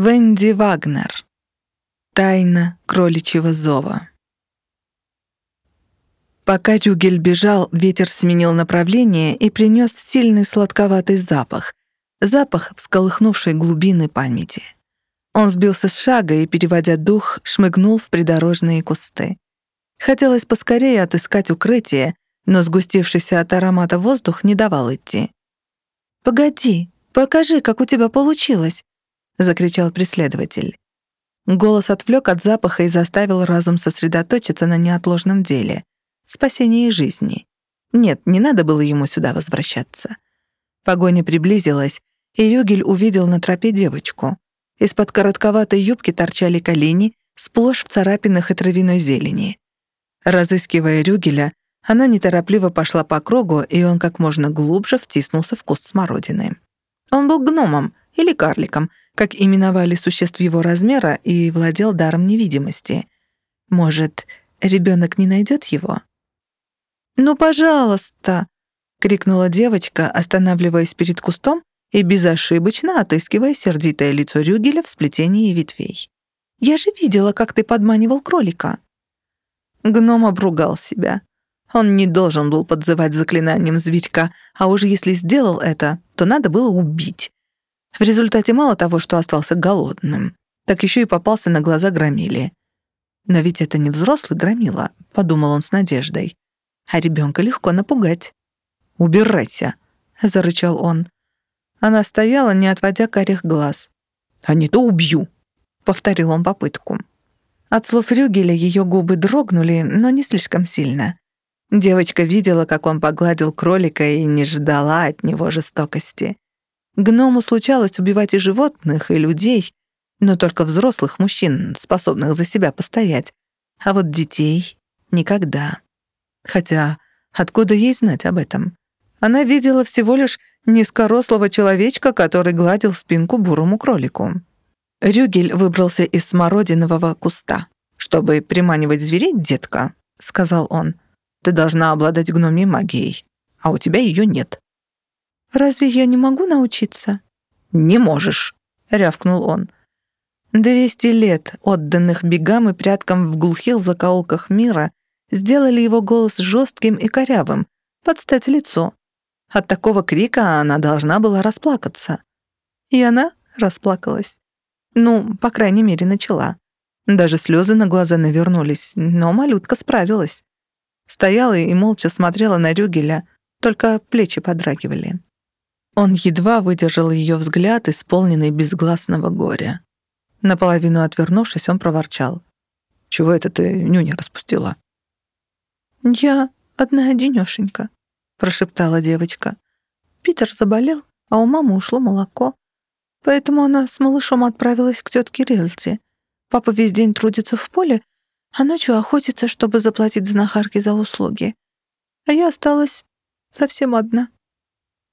Венди Вагнер. Тайна кроличьего зова. Пока Рюгель бежал, ветер сменил направление и принес сильный сладковатый запах. Запах, всколыхнувший глубины памяти. Он сбился с шага и, переводя дух, шмыгнул в придорожные кусты. Хотелось поскорее отыскать укрытие, но сгустившийся от аромата воздух не давал идти. «Погоди, покажи, как у тебя получилось!» — закричал преследователь. Голос отвлек от запаха и заставил разум сосредоточиться на неотложном деле — спасении жизни. Нет, не надо было ему сюда возвращаться. Погоня приблизилась, и Рюгель увидел на тропе девочку. Из-под коротковатой юбки торчали колени, сплошь в царапинах и травяной зелени. Разыскивая Рюгеля, она неторопливо пошла по кругу, и он как можно глубже втиснулся в куст смородины. Он был гномом или карликом, как именовали существ его размера, и владел даром невидимости. Может, ребенок не найдет его? «Ну, пожалуйста!» — крикнула девочка, останавливаясь перед кустом и безошибочно отыскивая сердитое лицо Рюгеля в сплетении ветвей. «Я же видела, как ты подманивал кролика». Гном обругал себя. Он не должен был подзывать заклинанием зверька, а уж если сделал это, то надо было убить. В результате мало того, что остался голодным, так еще и попался на глаза громиле. Но ведь это не взрослый громила, подумал он с надеждой. А ребенка легко напугать. «Убирайся», — зарычал он. Она стояла, не отводя карих глаз. «А не то убью», — повторил он попытку. От слов Рюгеля ее губы дрогнули, но не слишком сильно. Девочка видела, как он погладил кролика и не ждала от него жестокости. Гному случалось убивать и животных, и людей, но только взрослых мужчин, способных за себя постоять. А вот детей — никогда. Хотя откуда ей знать об этом? Она видела всего лишь низкорослого человечка, который гладил спинку бурому кролику. Рюгель выбрался из смородинового куста. «Чтобы приманивать зверей, детка», — сказал он, — ты должна обладать гномией магией, а у тебя ее нет». «Разве я не могу научиться?» «Не можешь», — рявкнул он. Двести лет, отданных бегам и пряткам в глухих закоулках мира, сделали его голос жестким и корявым, под стать лицо. От такого крика она должна была расплакаться. И она расплакалась. Ну, по крайней мере, начала. Даже слезы на глаза навернулись, но малютка справилась. Стояла и молча смотрела на Рюгеля, только плечи подрагивали. Он едва выдержал ее взгляд, исполненный безгласного горя. Наполовину отвернувшись, он проворчал. «Чего это ты нюня распустила?» «Я одна одинёшенька», — прошептала девочка. «Питер заболел, а у мамы ушло молоко. Поэтому она с малышом отправилась к тетке Рельте. Папа весь день трудится в поле, а ночью охотится, чтобы заплатить знахарке за услуги. А я осталась совсем одна.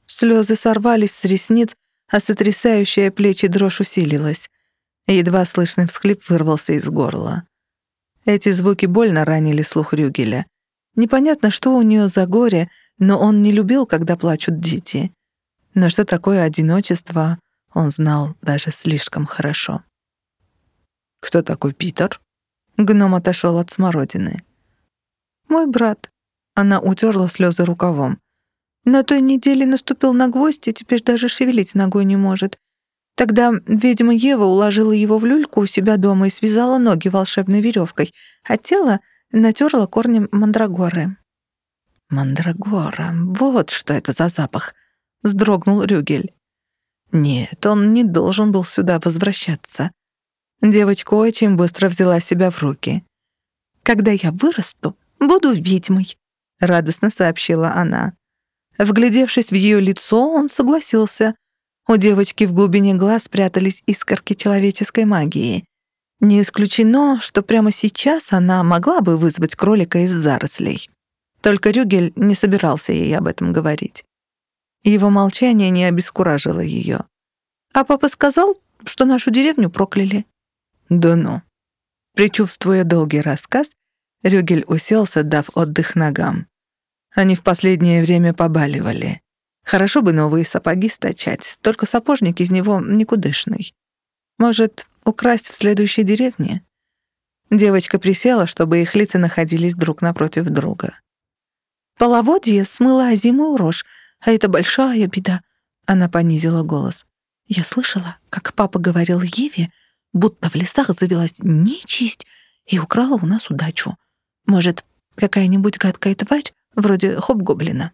Слезы сорвались с ресниц, а сотрясающая плечи дрожь усилилась. Едва слышный всхлип вырвался из горла. Эти звуки больно ранили слух Рюгеля. Непонятно, что у нее за горе, но он не любил, когда плачут дети. Но что такое одиночество, он знал даже слишком хорошо. «Кто такой Питер?» Гном отошел от смородины. «Мой брат». Она утерла слезы рукавом. На той неделе наступил на гвоздь и теперь даже шевелить ногой не может. Тогда ведьма Ева уложила его в люльку у себя дома и связала ноги волшебной веревкой, а тело натерла корнем мандрагоры. «Мандрагора, вот что это за запах!» — вздрогнул Рюгель. «Нет, он не должен был сюда возвращаться. Девочка очень быстро взяла себя в руки. «Когда я вырасту, буду ведьмой», — радостно сообщила она. Вглядевшись в ее лицо, он согласился. У девочки в глубине глаз прятались искорки человеческой магии. Не исключено, что прямо сейчас она могла бы вызвать кролика из зарослей. Только Рюгель не собирался ей об этом говорить. Его молчание не обескуражило ее. А папа сказал, что нашу деревню прокляли. Да ну. Причувствуя долгий рассказ, Рюгель уселся, дав отдых ногам. Они в последнее время побаливали. Хорошо бы новые сапоги стачать, только сапожник из него никудышный. Может, украсть в следующей деревне? Девочка присела, чтобы их лица находились друг напротив друга. «Половодье смыло зиму рожь, а это большая беда», — она понизила голос. «Я слышала, как папа говорил Еве, будто в лесах завелась нечисть и украла у нас удачу. Может, какая-нибудь гадкая тварь, вроде хоб-гоблина?»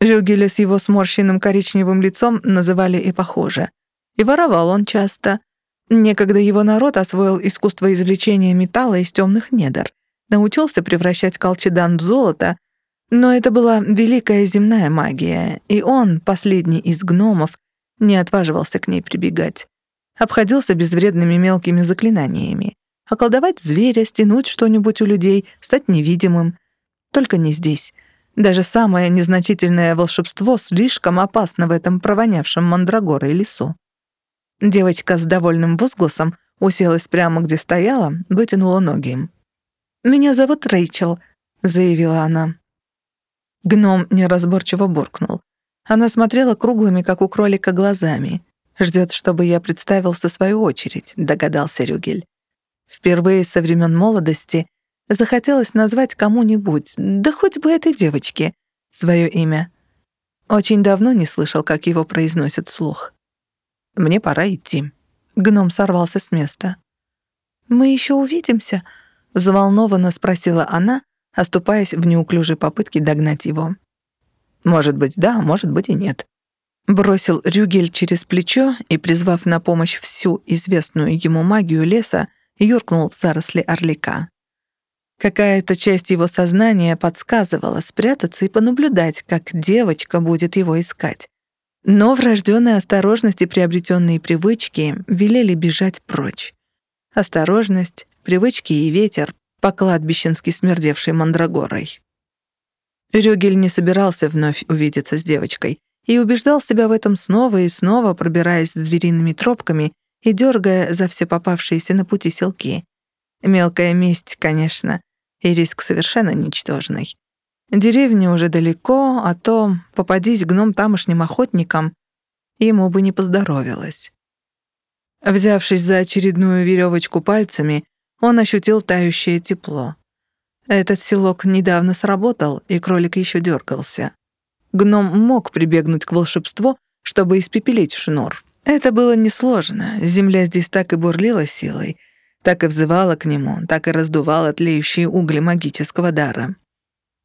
Рюгеля с его сморщенным коричневым лицом называли и похоже. И воровал он часто. Некогда его народ освоил искусство извлечения металла из темных недр, научился превращать колчедан в золото, но это была великая земная магия, и он, последний из гномов, не отваживался к ней прибегать. Обходился безвредными мелкими заклинаниями. Околдовать зверя, стянуть что-нибудь у людей, стать невидимым. Только не здесь. Даже самое незначительное волшебство слишком опасно в этом провонявшем мандрагорой лесу. Девочка с довольным возгласом уселась прямо где стояла, вытянула ноги. «Меня зовут Рэйчел», — заявила она. Гном неразборчиво буркнул. Она смотрела круглыми, как у кролика, глазами. «Ждет, чтобы я представился в свою очередь», — догадался Рюгель. Впервые со времен молодости захотелось назвать кому-нибудь, да хоть бы этой девочке, свое имя. Очень давно не слышал, как его произносят вслух. Мне пора идти». Гном сорвался с места. «Мы еще увидимся?» — взволнованно спросила она, оступаясь в неуклюжей попытке догнать его. «Может быть, да, может быть и нет». Бросил Рюгель через плечо и, призвав на помощь всю известную ему магию леса, юркнул в заросли орлика. Какая-то часть его сознания подсказывала спрятаться и понаблюдать, как девочка будет его искать. Но врожденная осторожность и приобретенные привычки велели бежать прочь. Осторожность, привычки и ветер, по кладбищенски смердевшей мандрагорой. Рюгель не собирался вновь увидеться с девочкой и убеждал себя в этом снова и снова, пробираясь звериными тропками и дергая за все попавшиеся на пути селки. Мелкая месть, конечно, и риск совершенно ничтожный. Деревня уже далеко, а то, попадись гном тамошним охотникам, ему бы не поздоровилось. Взявшись за очередную веревочку пальцами, он ощутил тающее тепло. Этот селок недавно сработал, и кролик еще дергался. Гном мог прибегнуть к волшебству, чтобы испепелить шнур. Это было несложно, земля здесь так и бурлила силой, так и взывала к нему, так и раздувала тлеющие угли магического дара.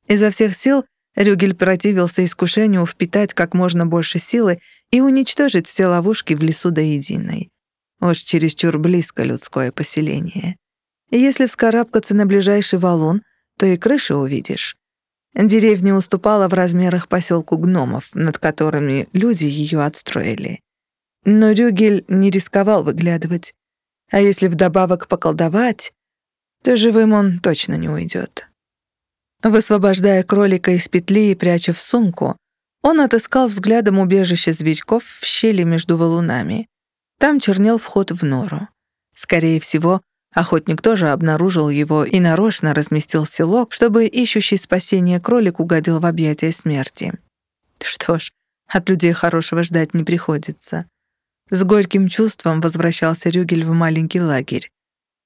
Изо всех сил Рюгель противился искушению впитать как можно больше силы и уничтожить все ловушки в лесу до единой. Уж чересчур близко людское поселение. Если вскарабкаться на ближайший валун, то и крыши увидишь. Деревня уступала в размерах поселку гномов, над которыми люди ее отстроили. Но Рюгель не рисковал выглядывать. А если вдобавок поколдовать, то живым он точно не уйдет. Высвобождая кролика из петли и пряча в сумку, он отыскал взглядом убежище зверьков в щели между валунами. Там чернел вход в нору. Скорее всего, охотник тоже обнаружил его и нарочно разместил селок, чтобы ищущий спасение кролик угодил в объятия смерти. Что ж, от людей хорошего ждать не приходится. С горьким чувством возвращался Рюгель в маленький лагерь.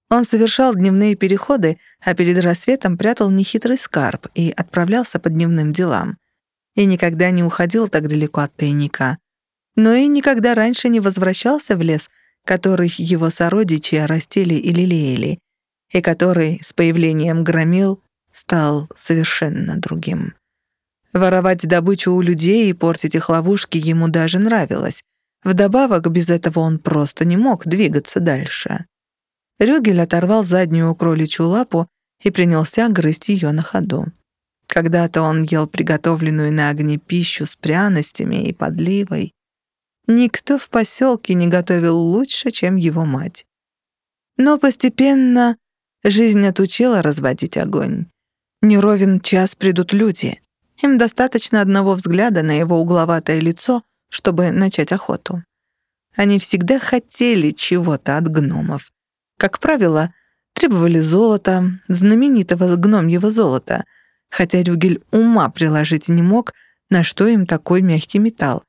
Он совершал дневные переходы, а перед рассветом прятал нехитрый скарб и отправлялся по дневным делам. И никогда не уходил так далеко от тайника. Но и никогда раньше не возвращался в лес, который его сородичи растили и лелеяли, и который с появлением громил стал совершенно другим. Воровать добычу у людей и портить их ловушки ему даже нравилось. Вдобавок, без этого он просто не мог двигаться дальше. Рюгель оторвал заднюю кроличью лапу и принялся грызть ее на ходу. Когда-то он ел приготовленную на огне пищу с пряностями и подливой. Никто в поселке не готовил лучше, чем его мать. Но постепенно жизнь отучила разводить огонь. Не ровен час придут люди. Им достаточно одного взгляда на его угловатое лицо, чтобы начать охоту. Они всегда хотели чего-то от гномов. Как правило, требовали золота, знаменитого гномьего золота, хотя Рюгель ума приложить не мог, на что им такой мягкий металл.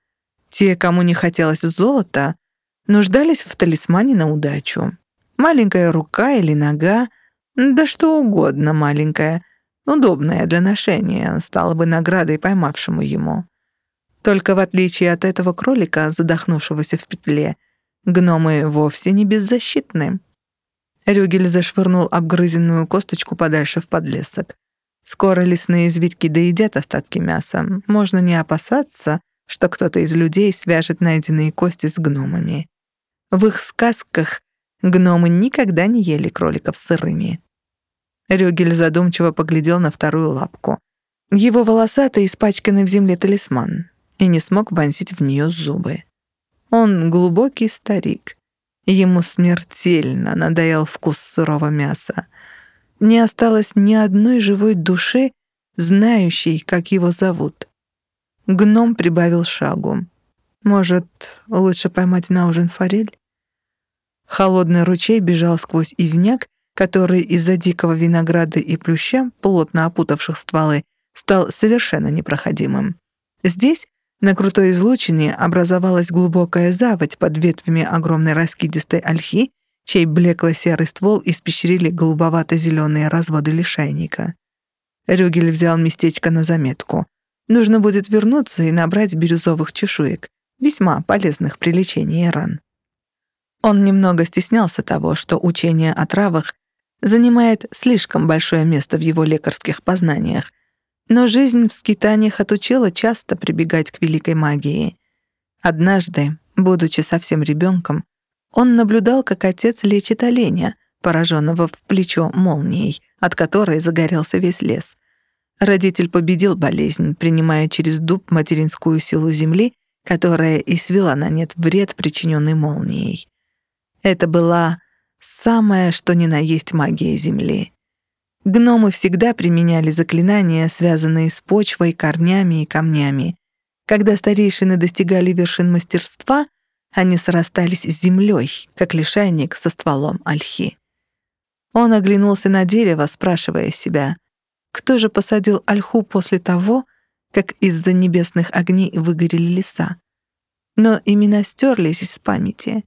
Те, кому не хотелось золота, нуждались в талисмане на удачу. Маленькая рука или нога, да что угодно маленькая, удобная для ношения, стала бы наградой поймавшему ему. Только в отличие от этого кролика, задохнувшегося в петле, гномы вовсе не беззащитны. Рюгель зашвырнул обгрызенную косточку подальше в подлесок. Скоро лесные зверьки доедят остатки мяса. Можно не опасаться, что кто-то из людей свяжет найденные кости с гномами. В их сказках гномы никогда не ели кроликов сырыми. Рюгель задумчиво поглядел на вторую лапку. Его волосатый, испачканный в земле талисман, и не смог вонзить в нее зубы. Он глубокий старик. Ему смертельно надоел вкус сырого мяса. Не осталось ни одной живой души, знающей, как его зовут. Гном прибавил шагу. Может, лучше поймать на ужин форель? Холодный ручей бежал сквозь ивняк, который из-за дикого винограда и плюща, плотно опутавших стволы, стал совершенно непроходимым. Здесь, на крутой излучине, образовалась глубокая заводь под ветвями огромной раскидистой ольхи, чей блекло-серый ствол испещрили голубовато-зеленые разводы лишайника. Рюгель взял местечко на заметку. Нужно будет вернуться и набрать бирюзовых чешуек, весьма полезных при лечении ран. Он немного стеснялся того, что учение о травах занимает слишком большое место в его лекарских познаниях, но жизнь в скитаниях отучила часто прибегать к великой магии. Однажды, будучи совсем ребенком, он наблюдал, как отец лечит оленя, пораженного в плечо молнией, от которой загорелся весь лес. Родитель победил болезнь, принимая через дуб материнскую силу земли, которая и свела на нет вред, причиненный молнией. Это была самая что ни на есть магия земли. Гномы всегда применяли заклинания, связанные с почвой, корнями и камнями. Когда старейшины достигали вершин мастерства, они срастались с землей, как лишайник со стволом ольхи. Он оглянулся на дерево, спрашивая себя, кто же посадил ольху после того, как из-за небесных огней выгорели леса. Но имена стерлись из памяти.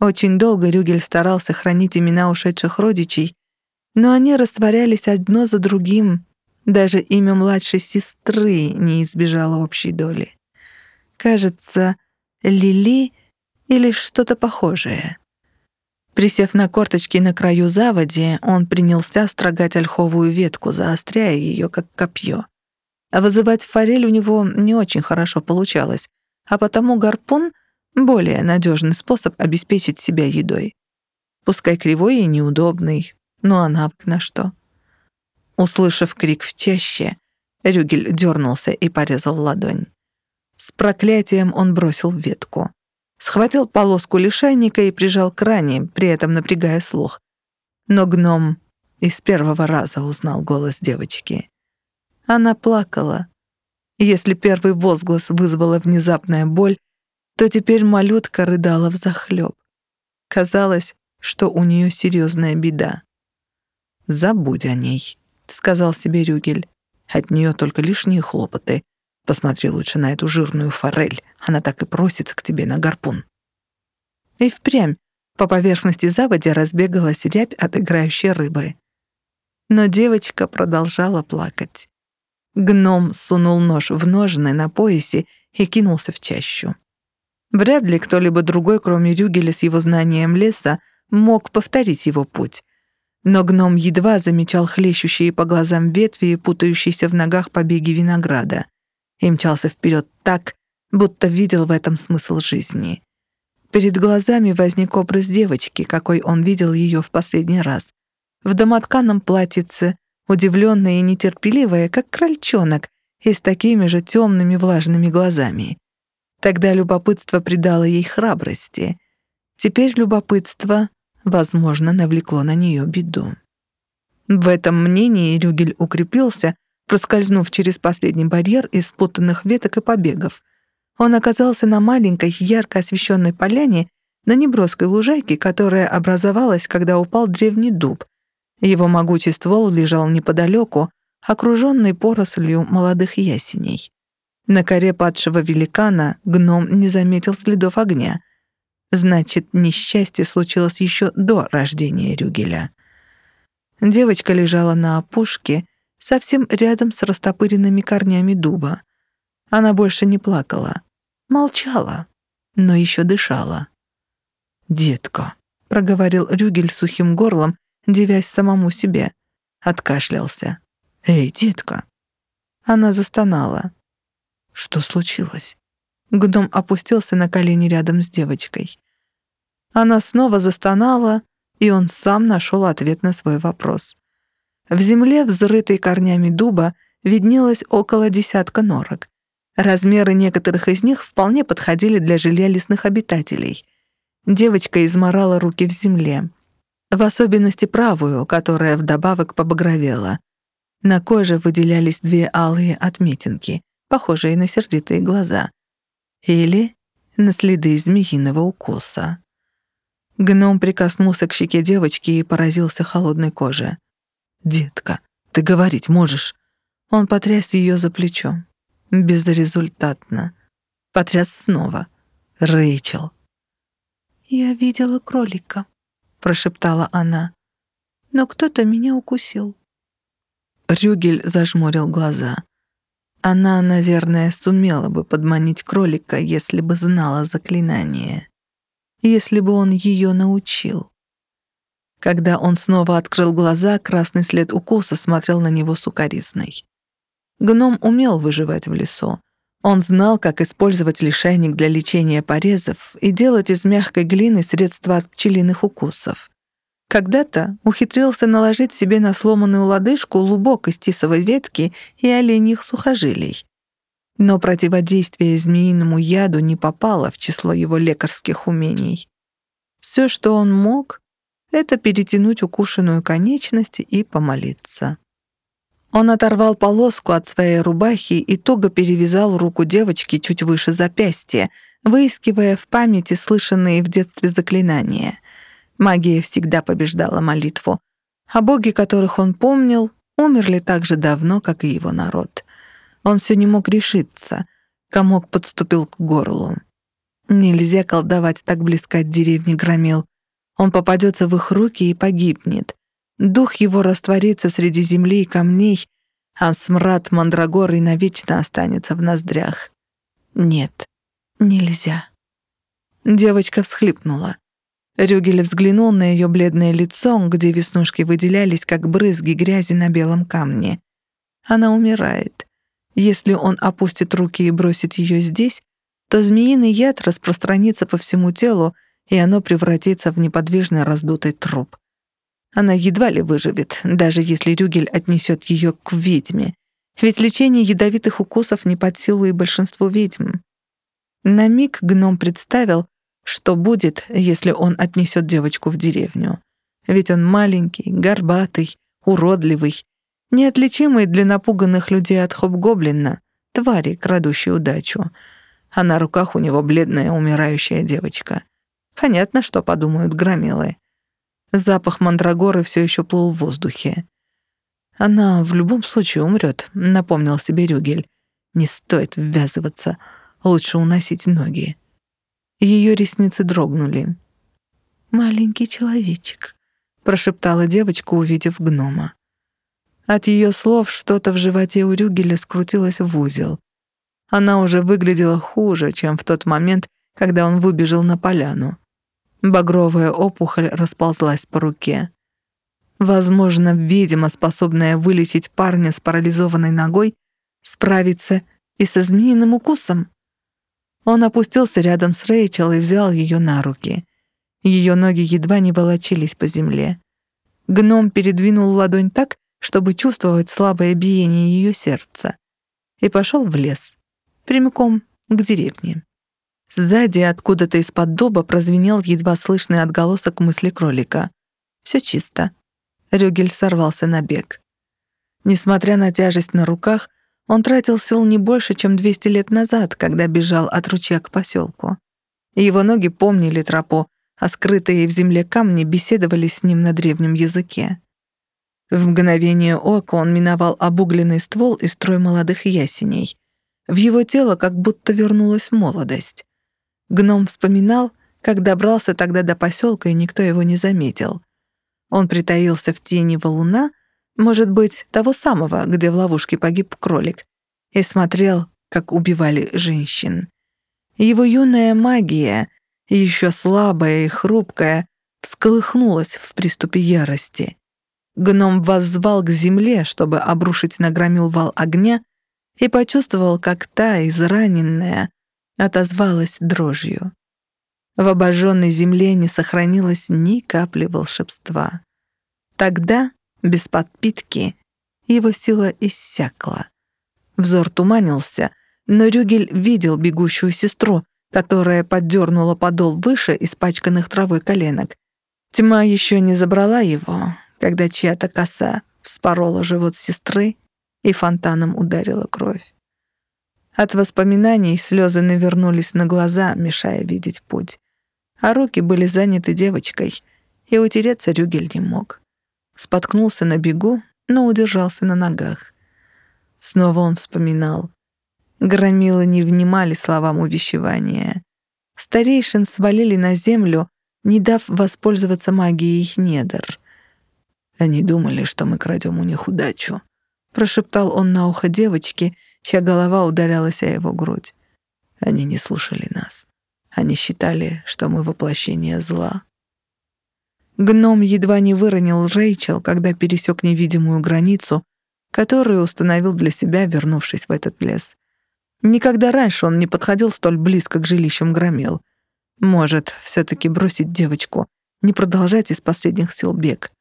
Очень долго Рюгель старался хранить имена ушедших родичей, но они растворялись одно за другим. Даже имя младшей сестры не избежало общей доли. Кажется, Лили или что-то похожее. Присев на корточки на краю заводи, он принялся строгать ольховую ветку, заостряя ее, как копье. Вызывать форель у него не очень хорошо получалось, а потому гарпун — более надежный способ обеспечить себя едой. Пускай кривой и неудобный, но она на что. Услышав крик в чаще, Рюгель дернулся и порезал ладонь. С проклятием он бросил ветку схватил полоску лишайника и прижал к ране, при этом напрягая слух. Но гном из первого раза узнал голос девочки. Она плакала. Если первый возглас вызвала внезапная боль, то теперь малютка рыдала взахлёб. Казалось, что у нее серьезная беда. «Забудь о ней», — сказал себе Рюгель. «От нее только лишние хлопоты. Посмотри лучше на эту жирную форель. Она так и просится к тебе на гарпун». И впрямь по поверхности заводи разбегалась рябь от играющей рыбы. Но девочка продолжала плакать. Гном сунул нож в ножны на поясе и кинулся в чащу. Вряд ли кто-либо другой, кроме Рюгеля с его знанием леса, мог повторить его путь. Но гном едва замечал хлещущие по глазам ветви и путающиеся в ногах побеги винограда и мчался вперед так, будто видел в этом смысл жизни. Перед глазами возник образ девочки, какой он видел ее в последний раз. В домотканом платьице, удивленная и нетерпеливая, как крольчонок, и с такими же темными влажными глазами. Тогда любопытство придало ей храбрости. Теперь любопытство, возможно, навлекло на нее беду. В этом мнении Рюгель укрепился, проскользнув через последний барьер из спутанных веток и побегов. Он оказался на маленькой, ярко освещенной поляне на неброской лужайке, которая образовалась, когда упал древний дуб. Его могучий ствол лежал неподалеку, окруженный порослью молодых ясеней. На коре падшего великана гном не заметил следов огня. Значит, несчастье случилось еще до рождения Рюгеля. Девочка лежала на опушке, совсем рядом с растопыренными корнями дуба. Она больше не плакала. Молчала, но еще дышала. «Детка», — проговорил Рюгель сухим горлом, девясь самому себе. Откашлялся. «Эй, детка!» Она застонала. «Что случилось?» Гном опустился на колени рядом с девочкой. Она снова застонала, и он сам нашел ответ на свой вопрос. В земле, взрытой корнями дуба, виднелось около десятка норок. Размеры некоторых из них вполне подходили для жилья лесных обитателей. Девочка изморала руки в земле. В особенности правую, которая вдобавок побагровела. На коже выделялись две алые отметинки, похожие на сердитые глаза. Или на следы змеиного укуса. Гном прикоснулся к щеке девочки и поразился холодной коже. «Детка, ты говорить можешь?» Он потряс ее за плечо. Безрезультатно. Потряс снова. «Рэйчел». «Я видела кролика», — прошептала она. «Но кто-то меня укусил». Рюгель зажмурил глаза. Она, наверное, сумела бы подманить кролика, если бы знала заклинание. Если бы он ее научил. Когда он снова открыл глаза, красный след укуса смотрел на него сукоризной. Гном умел выживать в лесу. Он знал, как использовать лишайник для лечения порезов и делать из мягкой глины средства от пчелиных укусов. Когда-то ухитрился наложить себе на сломанную лодыжку лубок из тисовой ветки и оленьих сухожилий. Но противодействие змеиному яду не попало в число его лекарских умений. Все, что он мог, это перетянуть укушенную конечность и помолиться. Он оторвал полоску от своей рубахи и туго перевязал руку девочки чуть выше запястья, выискивая в памяти слышанные в детстве заклинания. Магия всегда побеждала молитву. А боги, которых он помнил, умерли так же давно, как и его народ. Он все не мог решиться. Комок подступил к горлу. Нельзя колдовать так близко от деревни Громил. Он попадется в их руки и погибнет. Дух его растворится среди земли и камней, а смрад мандрагоры навечно останется в ноздрях. Нет, нельзя. Девочка всхлипнула. Рюгель взглянул на ее бледное лицо, где веснушки выделялись, как брызги грязи на белом камне. Она умирает. Если он опустит руки и бросит ее здесь, то змеиный яд распространится по всему телу, и оно превратится в неподвижный раздутый труп. Она едва ли выживет, даже если Рюгель отнесет ее к ведьме, ведь лечение ядовитых укусов не под силу и большинству ведьм. На миг гном представил, что будет, если он отнесет девочку в деревню? Ведь он маленький, горбатый, уродливый, неотличимый для напуганных людей от хоб-гоблина, твари, крадущей удачу. А на руках у него бледная умирающая девочка. Понятно, что подумают громилы. Запах мандрагоры все еще плыл в воздухе. «Она в любом случае умрет», — напомнил себе Рюгель. «Не стоит ввязываться, лучше уносить ноги». Ее ресницы дрогнули. «Маленький человечек», — прошептала девочка, увидев гнома. От ее слов что-то в животе у Рюгеля скрутилось в узел. Она уже выглядела хуже, чем в тот момент, когда он выбежал на поляну. Багровая опухоль расползлась по руке. Возможно, видимо, способная вылечить парня с парализованной ногой, справиться и со змеиным укусом. Он опустился рядом с Рэйчел и взял ее на руки. Ее ноги едва не волочились по земле. Гном передвинул ладонь так, чтобы чувствовать слабое биение ее сердца, и пошел в лес, прямиком к деревне. Сзади, откуда-то из-под дуба, прозвенел едва слышный отголосок мысли кролика. Все чисто. Рюгель сорвался на бег. Несмотря на тяжесть на руках, он тратил сил не больше, чем 200 лет назад, когда бежал от ручья к поселку. Его ноги помнили тропу, а скрытые в земле камни беседовали с ним на древнем языке. В мгновение ока он миновал обугленный ствол и строй молодых ясеней. В его тело как будто вернулась молодость. Гном вспоминал, как добрался тогда до поселка, и никто его не заметил. Он притаился в тени валуна, может быть, того самого, где в ловушке погиб кролик, и смотрел, как убивали женщин. Его юная магия, еще слабая и хрупкая, всколыхнулась в приступе ярости. Гном воззвал к земле, чтобы обрушить на громил вал огня, и почувствовал, как та, израненная, отозвалась дрожью. В обожженной земле не сохранилось ни капли волшебства. Тогда, без подпитки, его сила иссякла. Взор туманился, но Рюгель видел бегущую сестру, которая поддернула подол выше испачканных травой коленок. Тьма еще не забрала его, когда чья-то коса вспорола живот сестры и фонтаном ударила кровь. От воспоминаний слезы навернулись на глаза, мешая видеть путь а руки были заняты девочкой, и утереться Рюгель не мог. Споткнулся на бегу, но удержался на ногах. Снова он вспоминал. Громилы не внимали словам увещевания. Старейшин свалили на землю, не дав воспользоваться магией их недр. Они думали, что мы крадем у них удачу. Прошептал он на ухо девочки, чья голова ударялась о его грудь. Они не слушали нас. Они считали, что мы воплощение зла. Гном едва не выронил Рэйчел, когда пересек невидимую границу, которую установил для себя, вернувшись в этот лес. Никогда раньше он не подходил столь близко к жилищам громил. Может, все-таки бросить девочку, не продолжать из последних сил бег.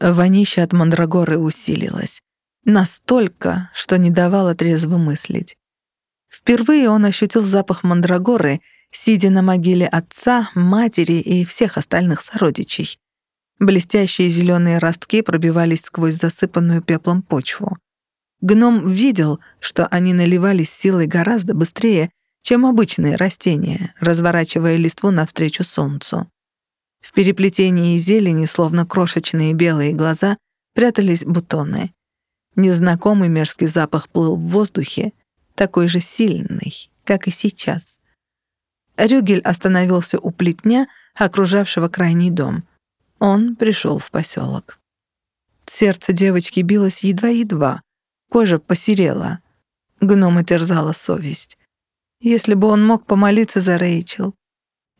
Вонища от мандрагоры усилилась. Настолько, что не давало трезво мыслить. Впервые он ощутил запах мандрагоры — сидя на могиле отца, матери и всех остальных сородичей. Блестящие зеленые ростки пробивались сквозь засыпанную пеплом почву. Гном видел, что они наливались силой гораздо быстрее, чем обычные растения, разворачивая листву навстречу солнцу. В переплетении зелени, словно крошечные белые глаза, прятались бутоны. Незнакомый мерзкий запах плыл в воздухе, такой же сильный, как и сейчас. Рюгель остановился у плетня, окружавшего крайний дом. Он пришел в поселок. Сердце девочки билось едва-едва, кожа посерела. Гнома терзала совесть. Если бы он мог помолиться за Рэйчел,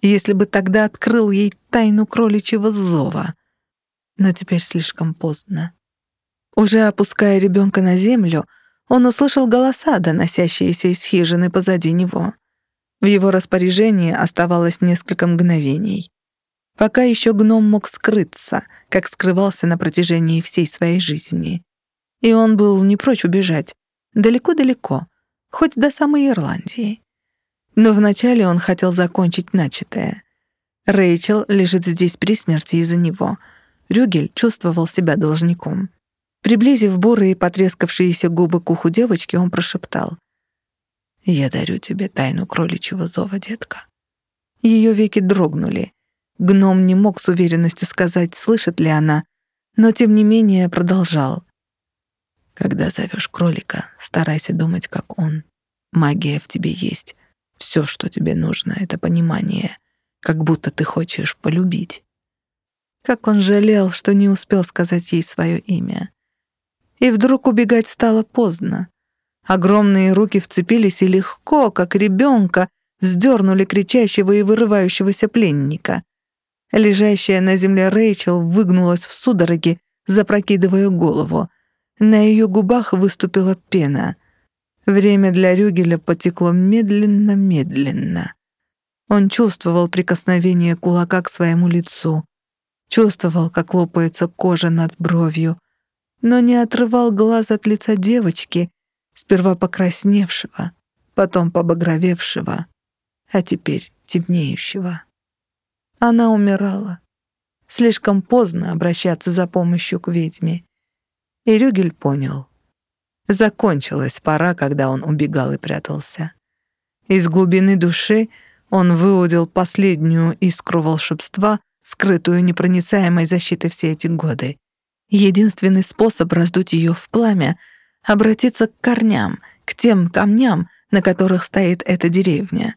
если бы тогда открыл ей тайну кроличьего зова. Но теперь слишком поздно. Уже опуская ребенка на землю, он услышал голоса, доносящиеся из хижины позади него. В его распоряжении оставалось несколько мгновений. Пока еще гном мог скрыться, как скрывался на протяжении всей своей жизни. И он был не прочь убежать. Далеко-далеко, хоть до самой Ирландии. Но вначале он хотел закончить начатое. Рэйчел лежит здесь при смерти из-за него. Рюгель чувствовал себя должником. Приблизив бурые потрескавшиеся губы к уху девочки, он прошептал. Я дарю тебе тайну кроличьего зова, детка». Ее веки дрогнули. Гном не мог с уверенностью сказать, слышит ли она, но тем не менее продолжал. «Когда зовешь кролика, старайся думать, как он. Магия в тебе есть. Все, что тебе нужно, — это понимание, как будто ты хочешь полюбить». Как он жалел, что не успел сказать ей свое имя. И вдруг убегать стало поздно. Огромные руки вцепились и легко, как ребенка, вздернули кричащего и вырывающегося пленника. Лежащая на земле Рэйчел выгнулась в судороге, запрокидывая голову. На ее губах выступила пена. Время для Рюгеля потекло медленно-медленно. Он чувствовал прикосновение кулака к своему лицу, чувствовал, как лопается кожа над бровью, но не отрывал глаз от лица девочки, сперва покрасневшего, потом побагровевшего, а теперь темнеющего. Она умирала. Слишком поздно обращаться за помощью к ведьме. И Рюгель понял. Закончилась пора, когда он убегал и прятался. Из глубины души он выудил последнюю искру волшебства, скрытую непроницаемой защитой все эти годы. Единственный способ раздуть ее в пламя — обратиться к корням, к тем камням, на которых стоит эта деревня.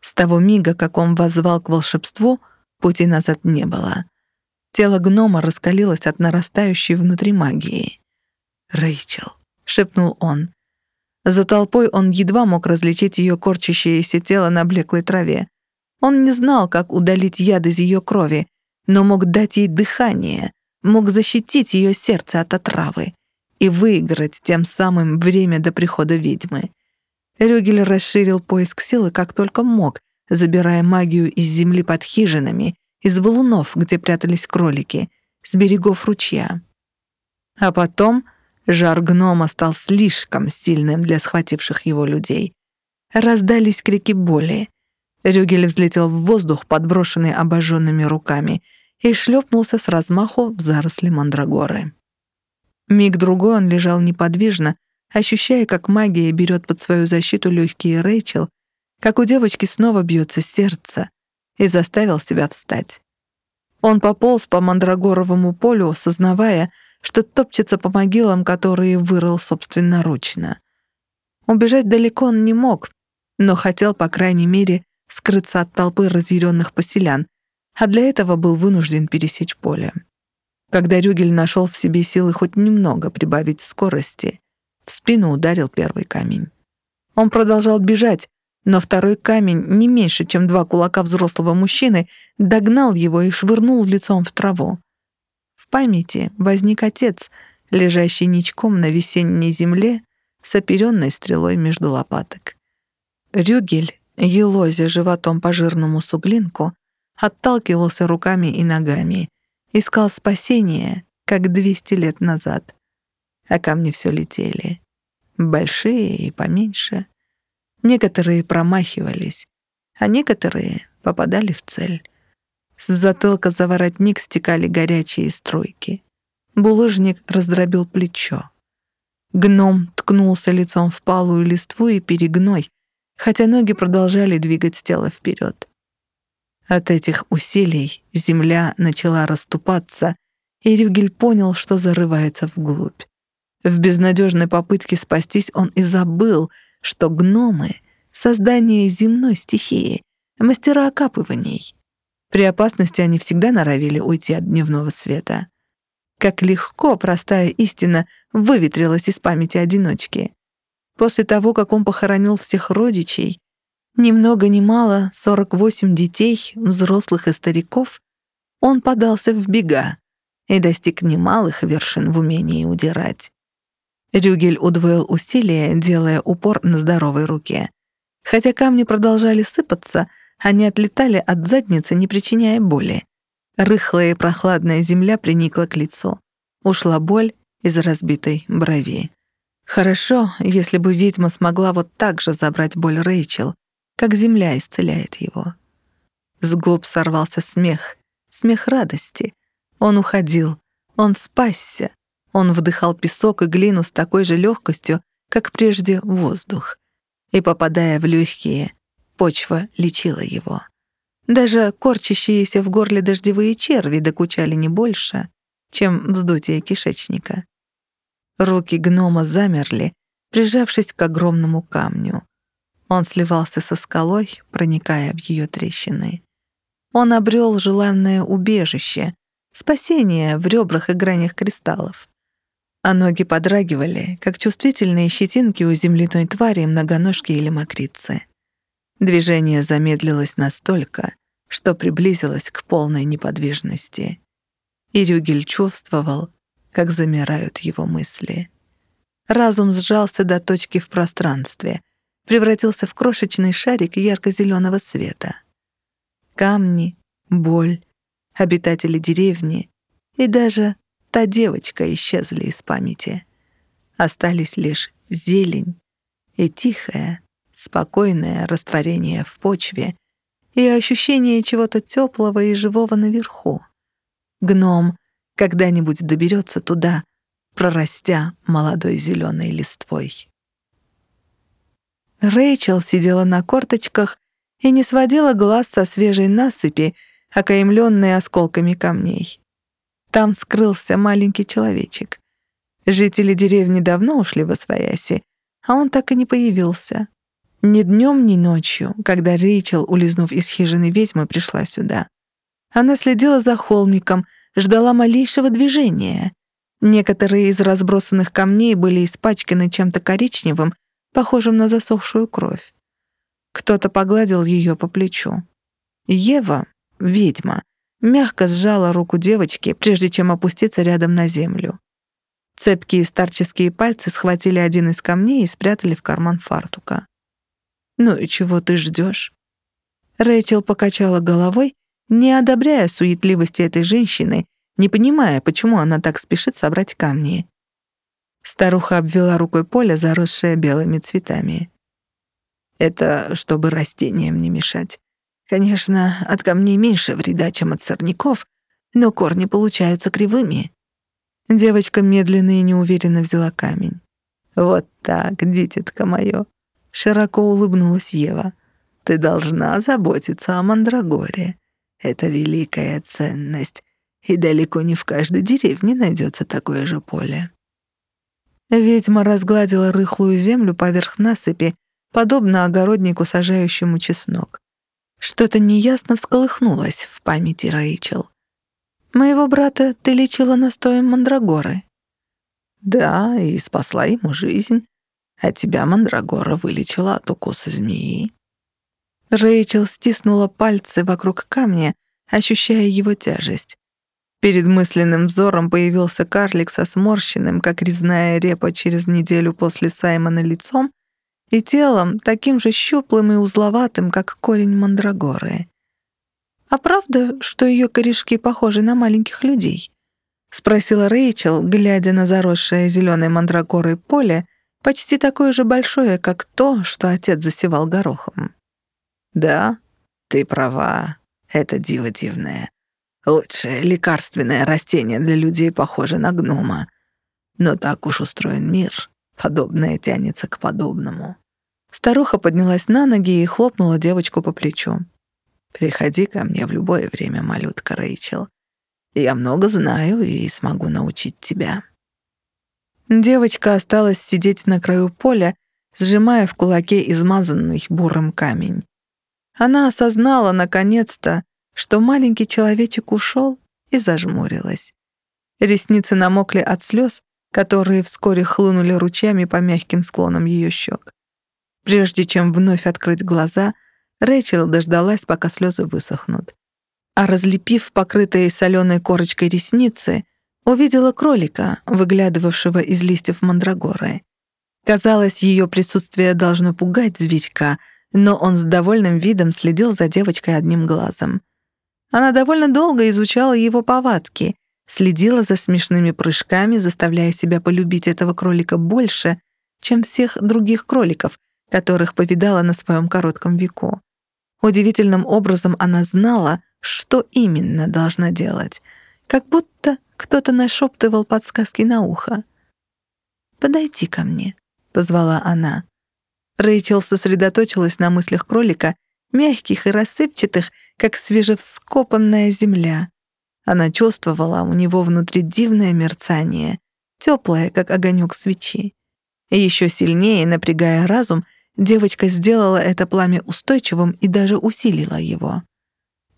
С того мига, как он воззвал к волшебству, пути назад не было. Тело гнома раскалилось от нарастающей внутри магии. «Рэйчел», — шепнул он. За толпой он едва мог различить ее корчащееся тело на блеклой траве. Он не знал, как удалить яд из ее крови, но мог дать ей дыхание, мог защитить ее сердце от отравы и выиграть тем самым время до прихода ведьмы. Рюгель расширил поиск силы как только мог, забирая магию из земли под хижинами, из валунов, где прятались кролики, с берегов ручья. А потом жар гнома стал слишком сильным для схвативших его людей. Раздались крики боли. Рюгель взлетел в воздух, подброшенный обожженными руками, и шлепнулся с размаху в заросли мандрагоры. Миг-другой он лежал неподвижно, ощущая, как магия берет под свою защиту легкие Рэйчел, как у девочки снова бьется сердце, и заставил себя встать. Он пополз по мандрагоровому полю, сознавая, что топчется по могилам, которые вырыл собственноручно. Убежать далеко он не мог, но хотел, по крайней мере, скрыться от толпы разъяренных поселян, а для этого был вынужден пересечь поле. Когда Рюгель нашел в себе силы хоть немного прибавить скорости, в спину ударил первый камень. Он продолжал бежать, но второй камень, не меньше, чем два кулака взрослого мужчины, догнал его и швырнул лицом в траву. В памяти возник отец, лежащий ничком на весенней земле с оперенной стрелой между лопаток. Рюгель, елозя животом по жирному суглинку, отталкивался руками и ногами, искал спасения, как 200 лет назад. А камни все летели. Большие и поменьше. Некоторые промахивались, а некоторые попадали в цель. С затылка за воротник стекали горячие струйки. Булыжник раздробил плечо. Гном ткнулся лицом в палую листву и перегной, хотя ноги продолжали двигать тело вперед. От этих усилий земля начала расступаться, и Рюгель понял, что зарывается вглубь. В безнадежной попытке спастись он и забыл, что гномы — создание земной стихии, мастера окапываний. При опасности они всегда норовили уйти от дневного света. Как легко простая истина выветрилась из памяти одиночки. После того, как он похоронил всех родичей, ни много ни мало 48 детей, взрослых и стариков, он подался в бега и достиг немалых вершин в умении удирать. Рюгель удвоил усилия, делая упор на здоровой руке. Хотя камни продолжали сыпаться, они отлетали от задницы, не причиняя боли. Рыхлая и прохладная земля приникла к лицу. Ушла боль из разбитой брови. Хорошо, если бы ведьма смогла вот так же забрать боль Рэйчел, как земля исцеляет его. С губ сорвался смех, смех радости. Он уходил, он спасся, он вдыхал песок и глину с такой же легкостью, как прежде воздух. И, попадая в легкие, почва лечила его. Даже корчащиеся в горле дождевые черви докучали не больше, чем вздутие кишечника. Руки гнома замерли, прижавшись к огромному камню. Он сливался со скалой, проникая в ее трещины. Он обрел желанное убежище, спасение в ребрах и гранях кристаллов. А ноги подрагивали, как чувствительные щетинки у земляной твари, многоножки или мокрицы. Движение замедлилось настолько, что приблизилось к полной неподвижности. И Рюгель чувствовал, как замирают его мысли. Разум сжался до точки в пространстве — превратился в крошечный шарик ярко-зеленого света. Камни, боль, обитатели деревни и даже та девочка исчезли из памяти. Остались лишь зелень и тихое, спокойное растворение в почве и ощущение чего-то теплого и живого наверху. Гном когда-нибудь доберется туда, прорастя молодой зеленой листвой. Рэйчел сидела на корточках и не сводила глаз со свежей насыпи, окаемленной осколками камней. Там скрылся маленький человечек. Жители деревни давно ушли во свояси, а он так и не появился. Ни днем, ни ночью, когда Рейчел, улизнув из хижины ведьмы, пришла сюда. Она следила за холмиком, ждала малейшего движения. Некоторые из разбросанных камней были испачканы чем-то коричневым, похожим на засохшую кровь. Кто-то погладил ее по плечу. Ева, ведьма, мягко сжала руку девочки, прежде чем опуститься рядом на землю. Цепкие старческие пальцы схватили один из камней и спрятали в карман фартука. «Ну и чего ты ждешь?» Рэйчел покачала головой, не одобряя суетливости этой женщины, не понимая, почему она так спешит собрать камни. Старуха обвела рукой поле, заросшее белыми цветами. «Это чтобы растениям не мешать. Конечно, от камней меньше вреда, чем от сорняков, но корни получаются кривыми». Девочка медленно и неуверенно взяла камень. «Вот так, дитятка моё!» Широко улыбнулась Ева. «Ты должна заботиться о Мандрагоре. Это великая ценность, и далеко не в каждой деревне найдется такое же поле». Ведьма разгладила рыхлую землю поверх насыпи, подобно огороднику, сажающему чеснок. Что-то неясно всколыхнулось в памяти Рэйчел. Моего брата ты лечила настоем мандрагоры». «Да, и спасла ему жизнь, а тебя мандрагора вылечила от укуса змеи». Рэйчел стиснула пальцы вокруг камня, ощущая его тяжесть. Перед мысленным взором появился карлик со сморщенным, как резная репа через неделю после Саймона лицом, и телом таким же щуплым и узловатым, как корень мандрагоры. «А правда, что ее корешки похожи на маленьких людей?» — спросила Рэйчел, глядя на заросшее зеленой мандрагорой поле, почти такое же большое, как то, что отец засевал горохом. «Да, ты права, это диво дивное. Лучшее лекарственное растение для людей похоже на гнома. Но так уж устроен мир, подобное тянется к подобному». Старуха поднялась на ноги и хлопнула девочку по плечу. Приходи ко мне в любое время, малютка Рэйчел. Я много знаю и смогу научить тебя». Девочка осталась сидеть на краю поля, сжимая в кулаке измазанный бурым камень. Она осознала, наконец-то, что маленький человечек ушел и зажмурилась. Ресницы намокли от слез, которые вскоре хлынули ручьями по мягким склонам ее щек. Прежде чем вновь открыть глаза — Рэйчел дождалась, пока слезы высохнут. А разлепив покрытые соленой корочкой ресницы, увидела кролика, выглядывавшего из листьев мандрагоры. Казалось, ее присутствие должно пугать зверька, но он с довольным видом следил за девочкой одним глазом. Она довольно долго изучала его повадки, следила за смешными прыжками, заставляя себя полюбить этого кролика больше, чем всех других кроликов, которых повидала на своем коротком веку. Удивительным образом она знала, что именно должна делать, как будто кто-то нашептывал подсказки на ухо. «Подойди ко мне», — позвала она. Рэйчел сосредоточилась на мыслях кролика, мягких и рассыпчатых, как свежевскопанная земля. Она чувствовала у него внутри дивное мерцание, теплое, как огонек свечи. И еще сильнее, напрягая разум, Девочка сделала это пламя устойчивым и даже усилила его.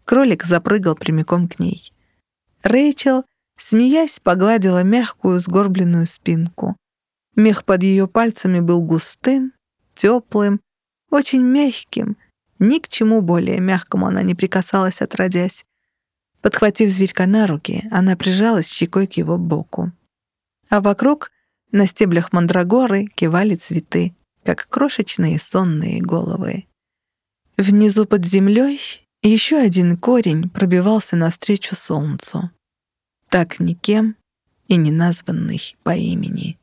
Кролик запрыгал прямиком к ней. Рэйчел, смеясь, погладила мягкую сгорбленную спинку. Мех под ее пальцами был густым, теплым, очень мягким. Ни к чему более мягкому она не прикасалась, отродясь. Подхватив зверька на руки, она прижалась щекой к его боку. А вокруг, на стеблях мандрагоры, кивали цветы как крошечные сонные головы. Внизу под землей еще один корень пробивался навстречу солнцу, так никем и не названный по имени.